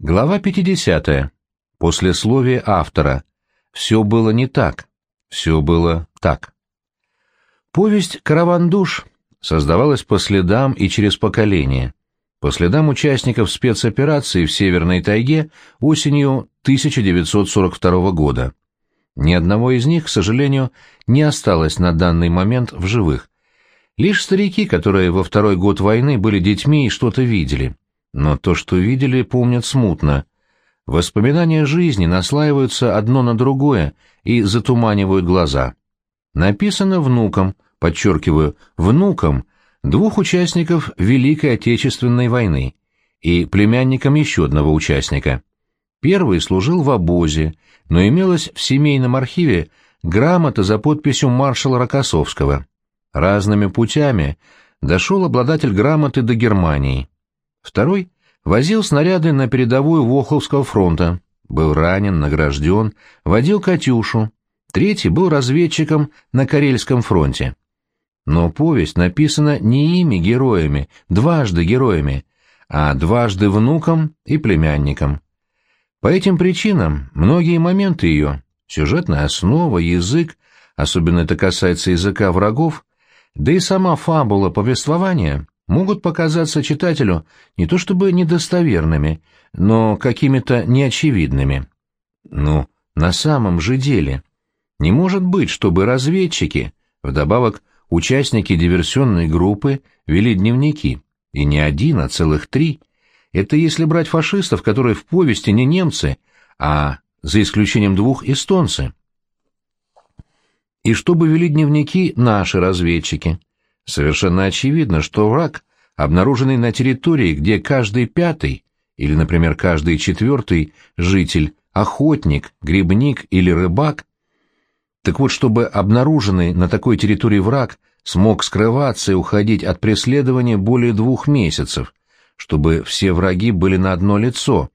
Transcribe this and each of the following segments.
Глава 50. Послесловие автора. Все было не так. Все было так. Повесть «Караван душ» создавалась по следам и через поколения. По следам участников спецоперации в Северной тайге осенью 1942 года. Ни одного из них, к сожалению, не осталось на данный момент в живых. Лишь старики, которые во второй год войны были детьми и что-то видели – но то, что видели, помнят смутно. Воспоминания жизни наслаиваются одно на другое и затуманивают глаза. Написано внукам, подчеркиваю, внукам двух участников Великой Отечественной войны и племянникам еще одного участника. Первый служил в обозе, но имелась в семейном архиве грамота за подписью маршала Рокоссовского. Разными путями дошел обладатель грамоты до Германии. Второй возил снаряды на передовую Вохловского фронта, был ранен, награжден, водил «Катюшу». Третий был разведчиком на Карельском фронте. Но повесть написана не ими героями, дважды героями, а дважды внуком и племянником. По этим причинам многие моменты ее, сюжетная основа, язык, особенно это касается языка врагов, да и сама фабула повествования могут показаться читателю не то чтобы недостоверными, но какими-то неочевидными. Ну, на самом же деле, не может быть, чтобы разведчики, вдобавок участники диверсионной группы, вели дневники, и не один, а целых три. Это если брать фашистов, которые в повести не немцы, а, за исключением двух, эстонцы. И чтобы вели дневники наши разведчики. Совершенно очевидно, что враг, обнаруженный на территории, где каждый пятый, или, например, каждый четвертый житель, охотник, грибник или рыбак, так вот, чтобы обнаруженный на такой территории враг смог скрываться и уходить от преследования более двух месяцев, чтобы все враги были на одно лицо,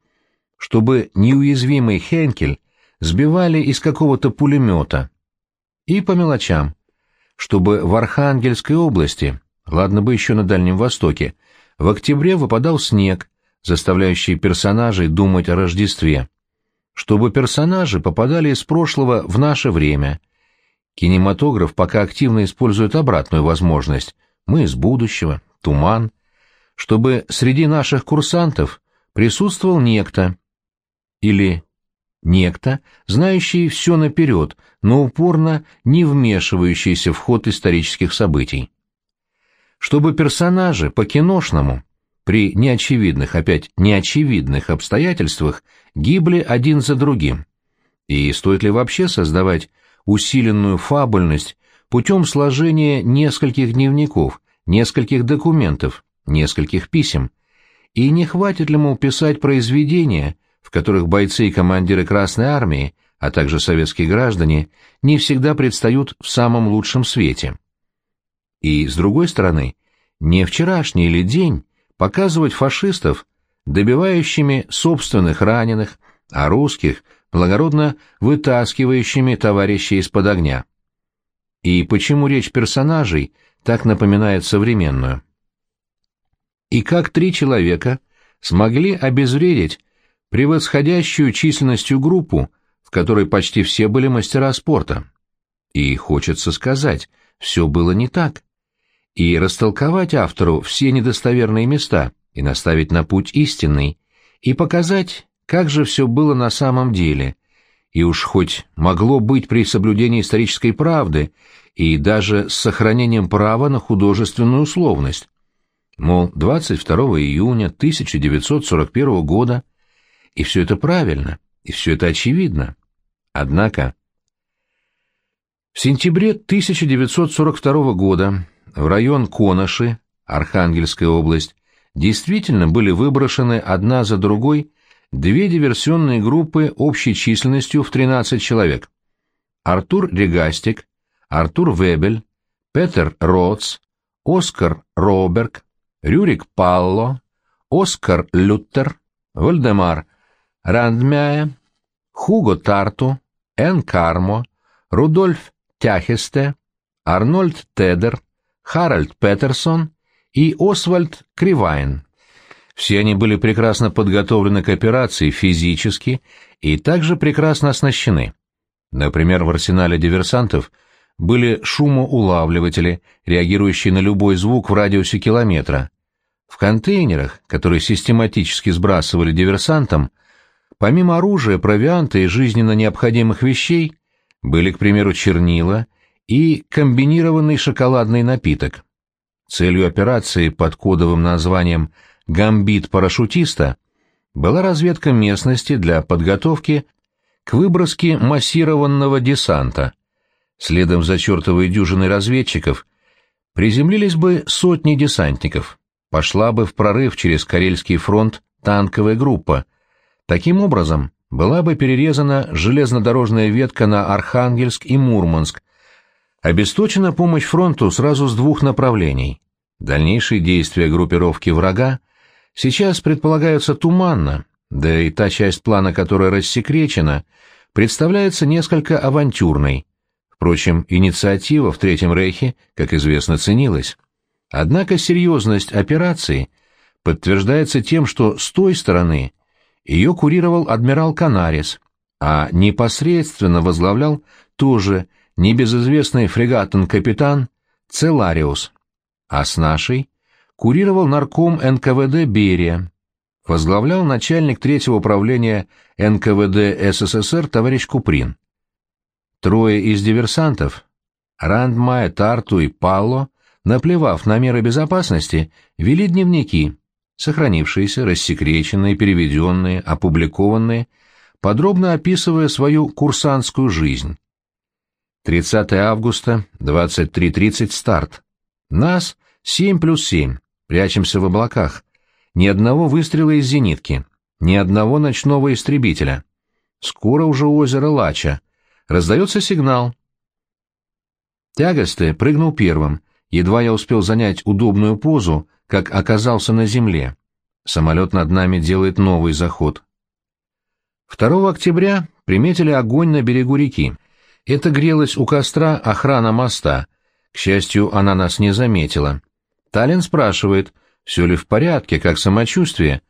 чтобы неуязвимый Хенкель сбивали из какого-то пулемета. И по мелочам чтобы в Архангельской области, ладно бы еще на Дальнем Востоке, в октябре выпадал снег, заставляющий персонажей думать о Рождестве. Чтобы персонажи попадали из прошлого в наше время. Кинематограф пока активно использует обратную возможность. Мы из будущего, туман. Чтобы среди наших курсантов присутствовал некто. Или некто, знающий все наперед, но упорно не вмешивающийся в ход исторических событий. Чтобы персонажи по-киношному, при неочевидных, опять неочевидных обстоятельствах, гибли один за другим. И стоит ли вообще создавать усиленную фабульность путем сложения нескольких дневников, нескольких документов, нескольких писем? И не хватит ли, мол, писать произведения, которых бойцы и командиры Красной Армии, а также советские граждане, не всегда предстают в самом лучшем свете. И, с другой стороны, не вчерашний ли день показывать фашистов, добивающими собственных раненых, а русских, благородно вытаскивающими товарищей из-под огня. И почему речь персонажей так напоминает современную? И как три человека смогли обезвредить превосходящую численностью группу, в которой почти все были мастера спорта. И хочется сказать, все было не так. И растолковать автору все недостоверные места, и наставить на путь истинный, и показать, как же все было на самом деле, и уж хоть могло быть при соблюдении исторической правды, и даже с сохранением права на художественную условность. Мол, 22 июня 1941 года и все это правильно, и все это очевидно. Однако... В сентябре 1942 года в район Коноши, Архангельская область, действительно были выброшены одна за другой две диверсионные группы общей численностью в 13 человек. Артур Регастик, Артур Вебель, Петер Роц, Оскар Роберг, Рюрик Палло, Оскар Лютер, Вальдемар Рандмяе, Хуго Тарту, Эн Кармо, Рудольф Тяхесте, Арнольд Тедер, Харальд Петерсон и Освальд Кривайн. Все они были прекрасно подготовлены к операции физически и также прекрасно оснащены. Например, в арсенале диверсантов были шумоулавливатели, реагирующие на любой звук в радиусе километра. В контейнерах, которые систематически сбрасывали диверсантам, помимо оружия, провианта и жизненно необходимых вещей, были, к примеру, чернила и комбинированный шоколадный напиток. Целью операции под кодовым названием «Гамбит парашютиста» была разведка местности для подготовки к выброске массированного десанта. Следом за чертовой дюжиной разведчиков приземлились бы сотни десантников, пошла бы в прорыв через Карельский фронт танковая группа. Таким образом, была бы перерезана железнодорожная ветка на Архангельск и Мурманск, обесточена помощь фронту сразу с двух направлений. Дальнейшие действия группировки врага сейчас предполагаются туманно, да и та часть плана, которая рассекречена, представляется несколько авантюрной. Впрочем, инициатива в Третьем Рейхе, как известно, ценилась. Однако серьезность операции подтверждается тем, что с той стороны ее курировал адмирал Канарис, а непосредственно возглавлял тоже небезызвестный фрегатен-капитан Целариус, а с нашей курировал нарком НКВД Берия, возглавлял начальник третьего управления НКВД СССР товарищ Куприн. Трое из диверсантов, Рандмай, Тарту и Палло, наплевав на меры безопасности, вели дневники, сохранившиеся, рассекреченные, переведенные, опубликованные, подробно описывая свою курсантскую жизнь. 30 августа, 23.30 старт. Нас 7 плюс 7, прячемся в облаках. Ни одного выстрела из зенитки, ни одного ночного истребителя. Скоро уже озеро Лача. Раздается сигнал. Тягосты прыгнул первым. Едва я успел занять удобную позу, как оказался на земле. Самолет над нами делает новый заход. 2 октября приметили огонь на берегу реки. Это грелась у костра охрана моста. К счастью, она нас не заметила. Таллин спрашивает, все ли в порядке, как самочувствие.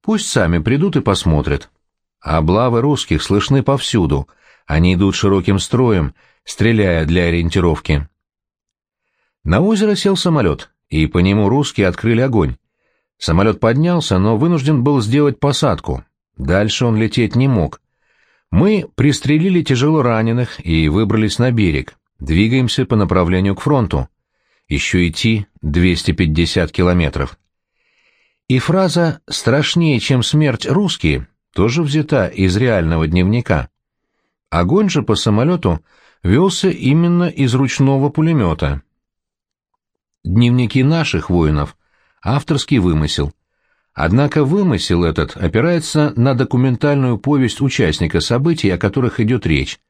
Пусть сами придут и посмотрят. Облавы русских слышны повсюду. Они идут широким строем, стреляя для ориентировки. На озеро сел самолет и по нему русские открыли огонь. Самолет поднялся, но вынужден был сделать посадку. Дальше он лететь не мог. Мы пристрелили тяжело раненых и выбрались на берег. Двигаемся по направлению к фронту. Еще идти 250 километров. И фраза «страшнее, чем смерть русские» тоже взята из реального дневника. Огонь же по самолету велся именно из ручного пулемета. Дневники наших воинов — авторский вымысел. Однако вымысел этот опирается на документальную повесть участника событий, о которых идет речь.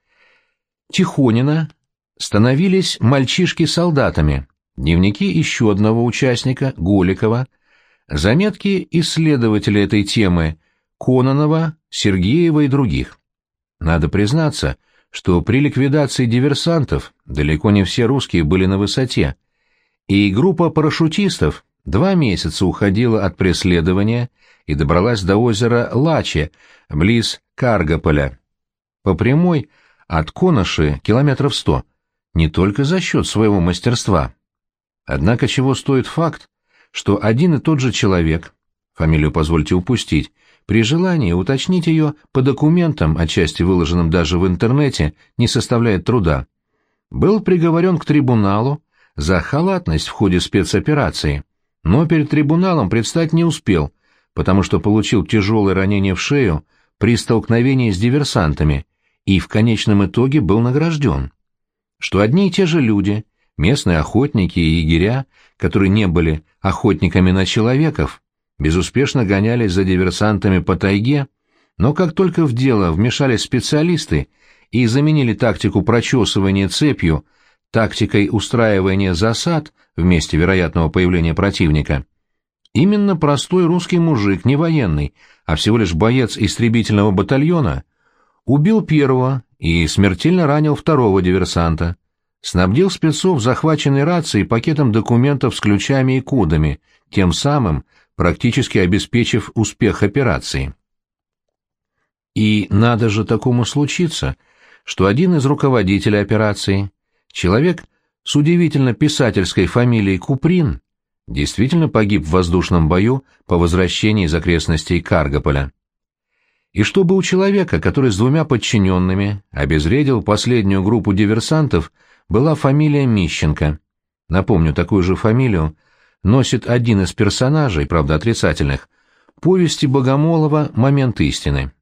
Тихонина становились мальчишки-солдатами, дневники еще одного участника, Голикова, заметки исследователя этой темы, Кононова, Сергеева и других. Надо признаться, что при ликвидации диверсантов далеко не все русские были на высоте — и группа парашютистов два месяца уходила от преследования и добралась до озера Лаче, близ Каргополя. По прямой от Коноши километров сто, не только за счет своего мастерства. Однако чего стоит факт, что один и тот же человек, фамилию позвольте упустить, при желании уточнить ее по документам, отчасти выложенным даже в интернете, не составляет труда, был приговорен к трибуналу за халатность в ходе спецоперации, но перед трибуналом предстать не успел, потому что получил тяжелое ранение в шею при столкновении с диверсантами и в конечном итоге был награжден. Что одни и те же люди, местные охотники и егеря, которые не были охотниками на человеков, безуспешно гонялись за диверсантами по тайге, но как только в дело вмешались специалисты и заменили тактику прочесывания цепью тактикой устраивания засад в месте вероятного появления противника, именно простой русский мужик, не военный, а всего лишь боец истребительного батальона, убил первого и смертельно ранил второго диверсанта, снабдил спецов захваченной рацией пакетом документов с ключами и кодами, тем самым практически обеспечив успех операции. И надо же такому случиться, что один из руководителей операции, человек с удивительно писательской фамилией Куприн, действительно погиб в воздушном бою по возвращении из окрестностей Каргополя. И чтобы у человека, который с двумя подчиненными обезвредил последнюю группу диверсантов, была фамилия Мищенко. Напомню, такую же фамилию носит один из персонажей, правда отрицательных, повести Богомолова «Момент истины».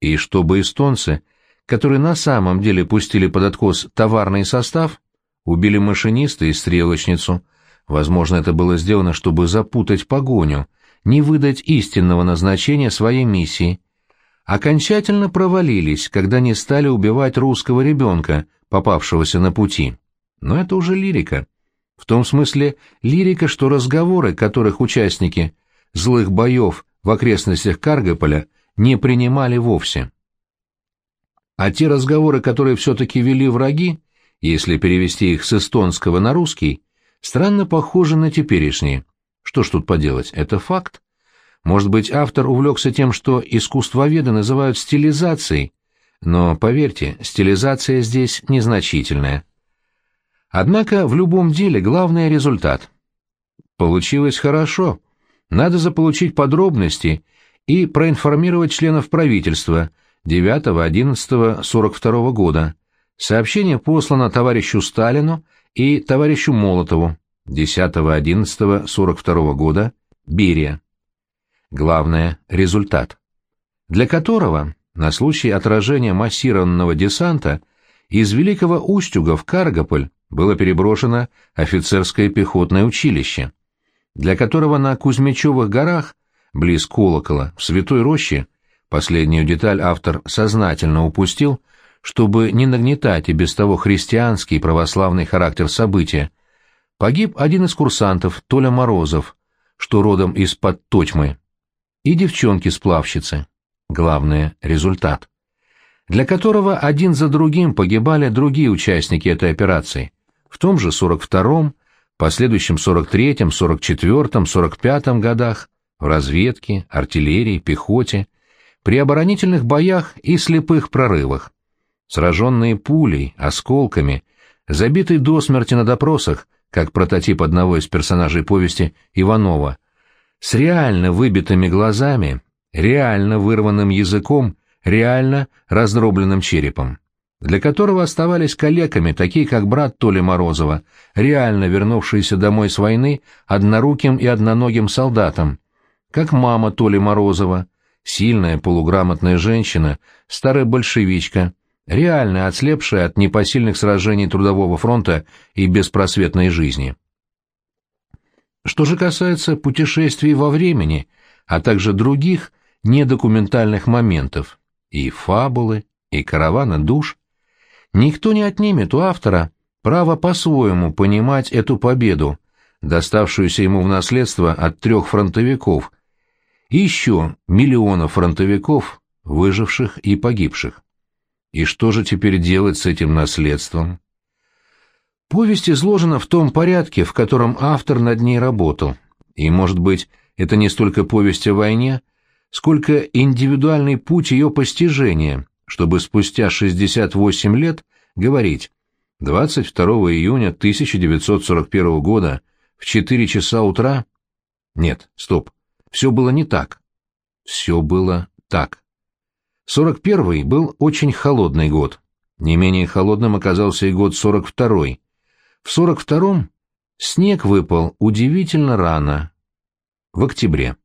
И чтобы эстонцы, которые на самом деле пустили под откос товарный состав, убили машиниста и стрелочницу, возможно, это было сделано, чтобы запутать погоню, не выдать истинного назначения своей миссии, окончательно провалились, когда не стали убивать русского ребенка, попавшегося на пути. Но это уже лирика. В том смысле лирика, что разговоры, которых участники злых боев в окрестностях Каргополя не принимали вовсе. А те разговоры, которые все-таки вели враги, если перевести их с эстонского на русский, странно похожи на теперешние. Что ж тут поделать, это факт. Может быть, автор увлекся тем, что искусствоведы называют стилизацией, но, поверьте, стилизация здесь незначительная. Однако в любом деле главный результат. Получилось хорошо. Надо заполучить подробности и проинформировать членов правительства 9-11-42 года. Сообщение послано товарищу Сталину и товарищу Молотову 10-11-42 года, Берия. Главное – результат. Для которого, на случай отражения массированного десанта, из Великого Устюга в Каргополь было переброшено офицерское пехотное училище, для которого на Кузьмичевых горах, близ колокола, в Святой Роще, последнюю деталь автор сознательно упустил, чтобы не нагнетать и без того христианский православный характер события, погиб один из курсантов, Толя Морозов, что родом из-под Точмы, и девчонки-сплавщицы. Главное — результат. Для которого один за другим погибали другие участники этой операции, в том же 42-м, последующем 43-м, 44-м, 45-м годах, в разведке, артиллерии, пехоте, при оборонительных боях и слепых прорывах. Сраженные пулей, осколками, забитый до смерти на допросах, как прототип одного из персонажей повести Иванова, с реально выбитыми глазами, реально вырванным языком, реально раздробленным черепом для которого оставались калеками, такие как брат Толи Морозова, реально вернувшиеся домой с войны одноруким и одноногим солдатом, как мама Толи Морозова, сильная полуграмотная женщина, старая большевичка, реально отслепшая от непосильных сражений Трудового фронта и беспросветной жизни. Что же касается путешествий во времени, а также других недокументальных моментов, и фабулы, и каравана душ, Никто не отнимет у автора право по-своему понимать эту победу, доставшуюся ему в наследство от трех фронтовиков, и еще миллионов фронтовиков, выживших и погибших. И что же теперь делать с этим наследством? Повесть изложена в том порядке, в котором автор над ней работал, и, может быть, это не столько повесть о войне, сколько индивидуальный путь ее постижения, чтобы спустя 68 лет говорить 22 июня 1941 года в 4 часа утра... Нет, стоп, все было не так. Все было так. 41-й был очень холодный год. Не менее холодным оказался и год 42-й. В 42-м снег выпал удивительно рано, в октябре.